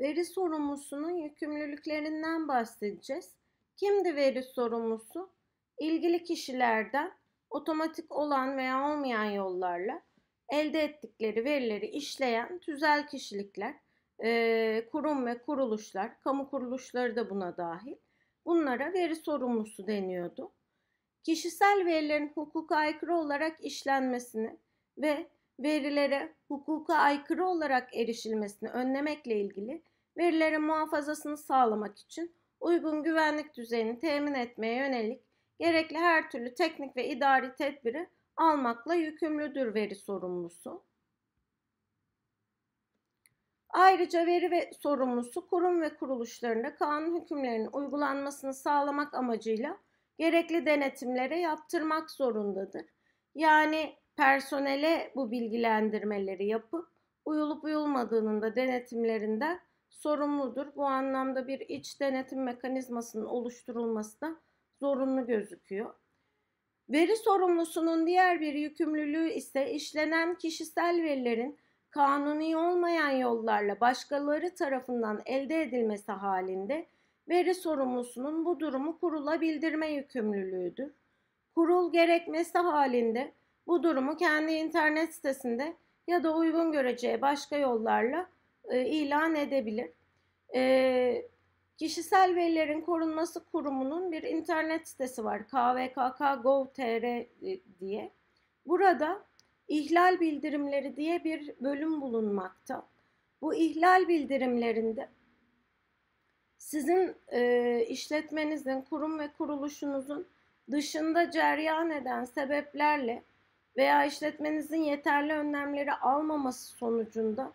Veri sorumlusunun yükümlülüklerinden bahsedeceğiz. Kimdi veri sorumlusu? İlgili kişilerden otomatik olan veya olmayan yollarla elde ettikleri verileri işleyen tüzel kişilikler, kurum ve kuruluşlar, kamu kuruluşları da buna dahil. Bunlara veri sorumlusu deniyordu. Kişisel verilerin hukuka aykırı olarak işlenmesini ve verilere hukuka aykırı olarak erişilmesini önlemekle ilgili verilerin muhafazasını sağlamak için uygun güvenlik düzeyini temin etmeye yönelik gerekli her türlü teknik ve idari tedbiri almakla yükümlüdür veri sorumlusu. Ayrıca veri ve sorumlusu kurum ve kuruluşlarında kanun hükümlerinin uygulanmasını sağlamak amacıyla gerekli denetimlere yaptırmak zorundadır. Yani personele bu bilgilendirmeleri yapıp uyulup uyulmadığının da denetimlerinden sorumludur. Bu anlamda bir iç denetim mekanizmasının oluşturulması da zorunlu gözüküyor. Veri sorumlusunun diğer bir yükümlülüğü ise işlenen kişisel verilerin kanuni olmayan yollarla başkaları tarafından elde edilmesi halinde veri sorumlusunun bu durumu kurula bildirme yükümlülüğüdür. Kurul gerekmesi halinde bu durumu kendi internet sitesinde ya da uygun göreceği başka yollarla e, ilan edebilir. E, kişisel verilerin korunması kurumunun bir internet sitesi var. kvkk.gov.tr e, diye. Burada ihlal bildirimleri diye bir bölüm bulunmakta. Bu ihlal bildirimlerinde sizin e, işletmenizin, kurum ve kuruluşunuzun dışında cereyan eden sebeplerle veya işletmenizin yeterli önlemleri almaması sonucunda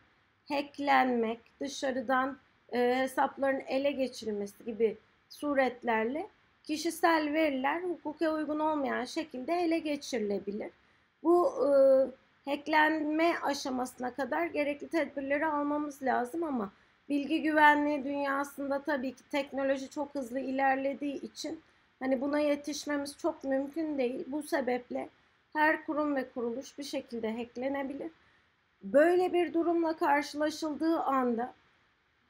hacklenmek, dışarıdan e, hesapların ele geçirilmesi gibi suretlerle kişisel veriler hukuka uygun olmayan şekilde ele geçirilebilir. Bu e, hacklenme aşamasına kadar gerekli tedbirleri almamız lazım ama bilgi güvenliği dünyasında tabii ki teknoloji çok hızlı ilerlediği için hani buna yetişmemiz çok mümkün değil. Bu sebeple her kurum ve kuruluş bir şekilde hacklenebilir. Böyle bir durumla karşılaşıldığı anda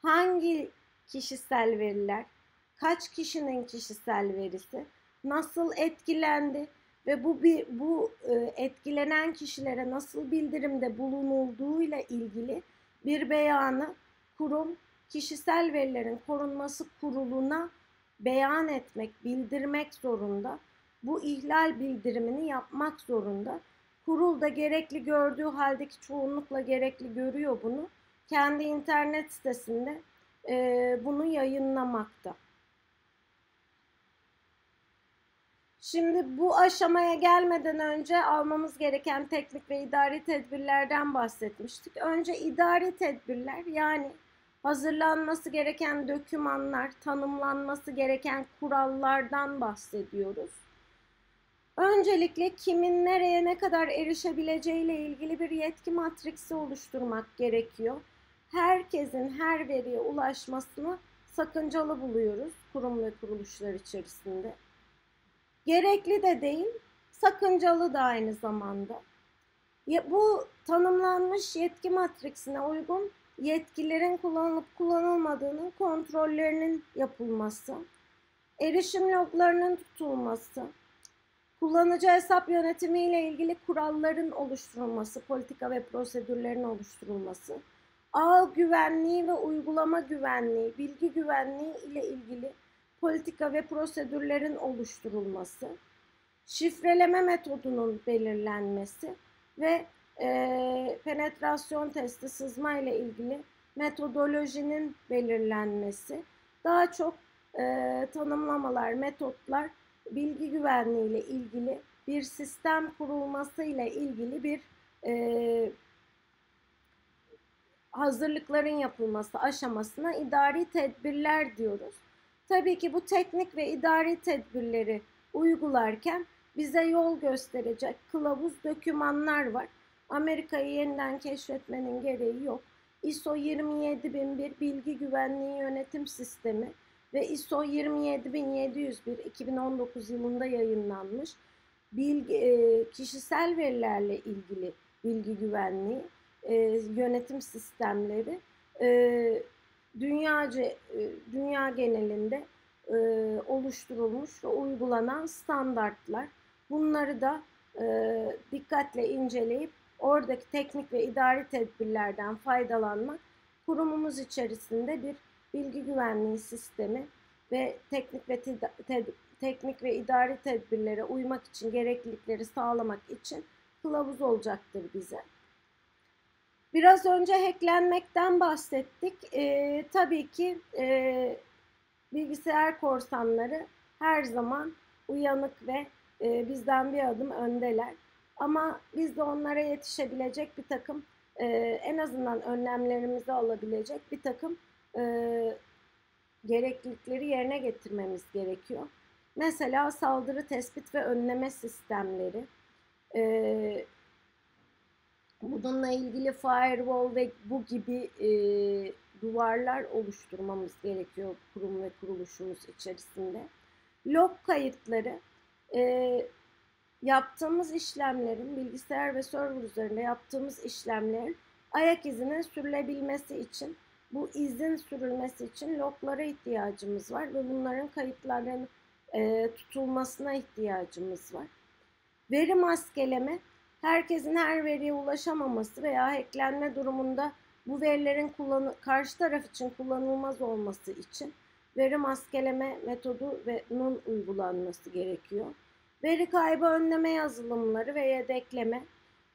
hangi kişisel veriler, kaç kişinin kişisel verisi, nasıl etkilendi ve bu bir bu e, etkilenen kişilere nasıl bildirimde bulunulduğuyla ilgili bir beyanı kurum kişisel verilerin korunması kuruluna beyan etmek, bildirmek zorunda. Bu ihlal bildirimini yapmak zorunda. Kurul da gerekli gördüğü haldeki çoğunlukla gerekli görüyor bunu. Kendi internet sitesinde e, bunu yayınlamakta. Şimdi bu aşamaya gelmeden önce almamız gereken teknik ve idari tedbirlerden bahsetmiştik. Önce idari tedbirler yani hazırlanması gereken dokümanlar, tanımlanması gereken kurallardan bahsediyoruz. Öncelikle kimin nereye ne kadar erişebileceğiyle ilgili bir yetki matriksi oluşturmak gerekiyor. Herkesin her veriye ulaşmasını sakıncalı buluyoruz kurum ve kuruluşlar içerisinde. Gerekli de değil, sakıncalı da aynı zamanda. Bu tanımlanmış yetki matriksine uygun yetkilerin kullanılıp kullanılmadığının kontrollerinin yapılması, erişim loglarının tutulması, kullanıcı hesap yönetimi ile ilgili kuralların oluşturulması, politika ve prosedürlerin oluşturulması, ağ güvenliği ve uygulama güvenliği, bilgi güvenliği ile ilgili politika ve prosedürlerin oluşturulması, şifreleme metodunun belirlenmesi ve e, penetrasyon testi sızma ile ilgili metodolojinin belirlenmesi, daha çok e, tanımlamalar, metotlar, bilgi güvenliği ile ilgili bir sistem kurulması ile ilgili bir e, hazırlıkların yapılması aşamasına idari tedbirler diyoruz. Tabii ki bu teknik ve idari tedbirleri uygularken bize yol gösterecek kılavuz dokümanlar var. Amerika'yı yeniden keşfetmenin gereği yok. ISO 27001 Bilgi Güvenliği Yönetim Sistemi ve ISO 27701 2019 yılında yayınlanmış bilgi, e, kişisel verilerle ilgili bilgi güvenliği e, yönetim sistemleri e, dünyaca dünya genelinde oluşturulmuş ve uygulanan standartlar. Bunları da dikkatle inceleyip oradaki teknik ve idari tedbirlerden faydalanmak kurumumuz içerisinde bir bilgi güvenliği sistemi ve teknik ve teknik ve idari tedbirlere uymak için gereklilikleri sağlamak için kılavuz olacaktır bize. Biraz önce hacklenmekten bahsettik. Ee, tabii ki e, bilgisayar korsanları her zaman uyanık ve e, bizden bir adım öndeler. Ama biz de onlara yetişebilecek bir takım e, en azından önlemlerimizi alabilecek bir takım e, gereklilikleri yerine getirmemiz gerekiyor. Mesela saldırı tespit ve önleme sistemleri, e, bununla ilgili firewall ve bu gibi e, duvarlar oluşturmamız gerekiyor kurum ve kuruluşumuz içerisinde. Log kayıtları, e, yaptığımız işlemlerin bilgisayar ve server üzerinde yaptığımız işlemlerin ayak izinin sürülebilmesi için bu izin sürülmesi için loglara ihtiyacımız var ve bunların kayıtların e, tutulmasına ihtiyacımız var. Veri maskeleme herkesin her veriye ulaşamaması veya hacklenme durumunda bu verilerin kullanı karşı taraf için kullanılmaz olması için veri maskeleme metodu ve nun uygulanması gerekiyor. Veri kaybı önleme yazılımları ve yedekleme.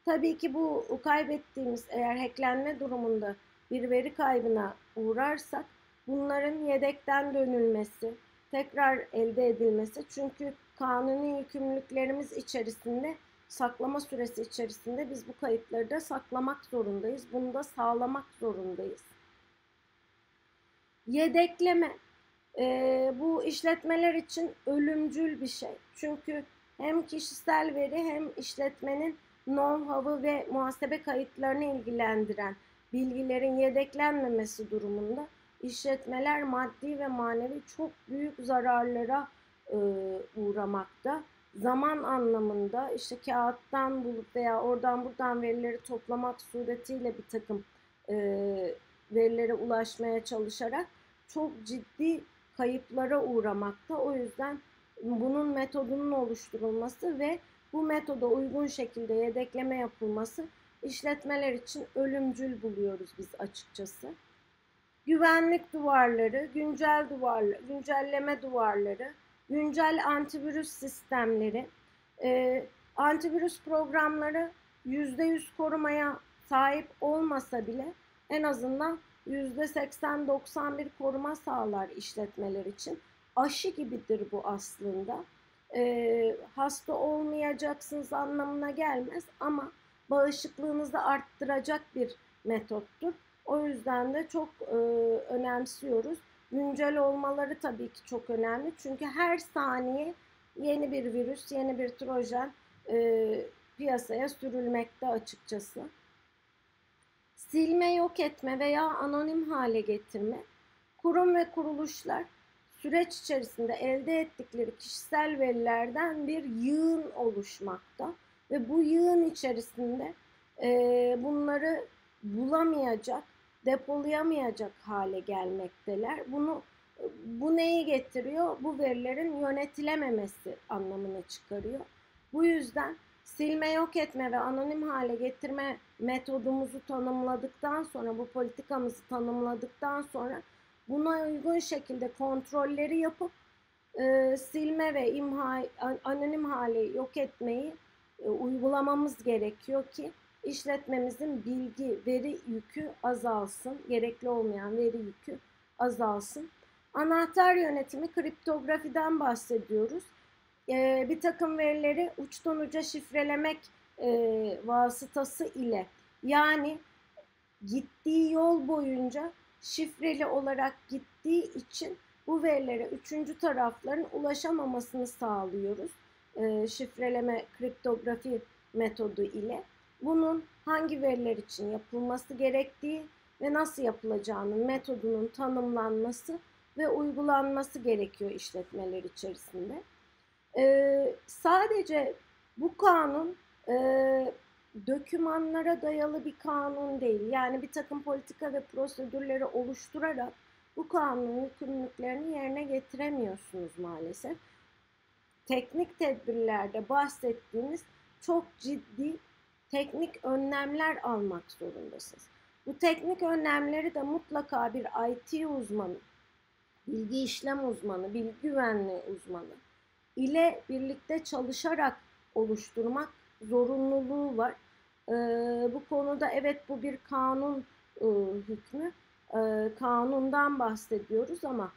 Tabii ki bu kaybettiğimiz eğer hacklenme durumunda bir veri kaybına uğrarsak bunların yedekten dönülmesi, tekrar elde edilmesi çünkü kanuni yükümlülüklerimiz içerisinde saklama süresi içerisinde biz bu kayıtları da saklamak zorundayız. Bunu da sağlamak zorundayız. Yedekleme. Ee, bu işletmeler için ölümcül bir şey. Çünkü hem kişisel veri hem işletmenin know-how'ı ve muhasebe kayıtlarını ilgilendiren bilgilerin yedeklenmemesi durumunda işletmeler maddi ve manevi çok büyük zararlara e, uğramakta. Zaman anlamında işte kağıttan bulup veya oradan buradan verileri toplamak suretiyle bir takım e, verilere ulaşmaya çalışarak çok ciddi kayıplara uğramakta. O yüzden bunun metodunun oluşturulması ve bu metoda uygun şekilde yedekleme yapılması işletmeler için ölümcül buluyoruz biz açıkçası. Güvenlik duvarları, güncel duvarları, güncelleme duvarları, güncel antivirüs sistemleri, e, antivirüs programları %100 korumaya sahip olmasa bile en azından %80-90 bir koruma sağlar işletmeler için. Aşı gibidir bu aslında. E, hasta olmayacaksınız anlamına gelmez ama bağışıklığınızı arttıracak bir metottur. O yüzden de çok e, önemsiyoruz. Güncel olmaları tabii ki çok önemli. Çünkü her saniye yeni bir virüs, yeni bir trojen e, piyasaya sürülmekte açıkçası. Silme, yok etme veya anonim hale getirme. Kurum ve kuruluşlar süreç içerisinde elde ettikleri kişisel verilerden bir yığın oluşmakta ve bu yığın içerisinde e, bunları bulamayacak, depolayamayacak hale gelmekteler. Bunu bu neyi getiriyor? Bu verilerin yönetilememesi anlamına çıkarıyor. Bu yüzden silme, yok etme ve anonim hale getirme metodumuzu tanımladıktan sonra, bu politikamızı tanımladıktan sonra buna uygun şekilde kontrolleri yapıp e, silme ve imha, anonim hale yok etmeyi e, uygulamamız gerekiyor ki işletmemizin bilgi, veri yükü azalsın, gerekli olmayan veri yükü azalsın. Anahtar yönetimi kriptografiden bahsediyoruz. Ee, bir takım verileri uçtan uca şifrelemek e, vasıtası ile yani gittiği yol boyunca şifreli olarak gittiği için bu verilere üçüncü tarafların ulaşamamasını sağlıyoruz. E, şifreleme kriptografi metodu ile. Bunun hangi veriler için yapılması gerektiği ve nasıl yapılacağının metodunun tanımlanması ve uygulanması gerekiyor işletmeler içerisinde. Ee, sadece bu kanun e, dökümanlara dayalı bir kanun değil. Yani bir takım politika ve prosedürleri oluşturarak bu kanunun yükümlülüklerini yerine getiremiyorsunuz maalesef. Teknik tedbirlerde bahsettiğiniz çok ciddi teknik önlemler almak zorundasınız. Bu teknik önlemleri de mutlaka bir IT uzmanı, bilgi işlem uzmanı, bilgi güvenliği uzmanı ile birlikte çalışarak oluşturmak zorunluluğu var. Ee, bu konuda evet bu bir kanun e, hükmü, e, kanundan bahsediyoruz ama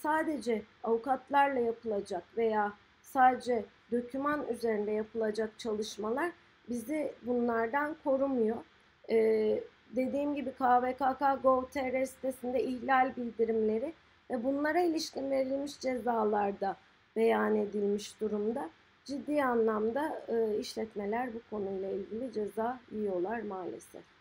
sadece avukatlarla yapılacak veya sadece döküman üzerinde yapılacak çalışmalar bizi bunlardan korumuyor. Ee, dediğim gibi KVKK Gov.tr sitesinde ihlal bildirimleri ve bunlara ilişkin verilmiş cezalarda beyan edilmiş durumda. Ciddi anlamda e, işletmeler bu konuyla ilgili ceza yiyorlar maalesef.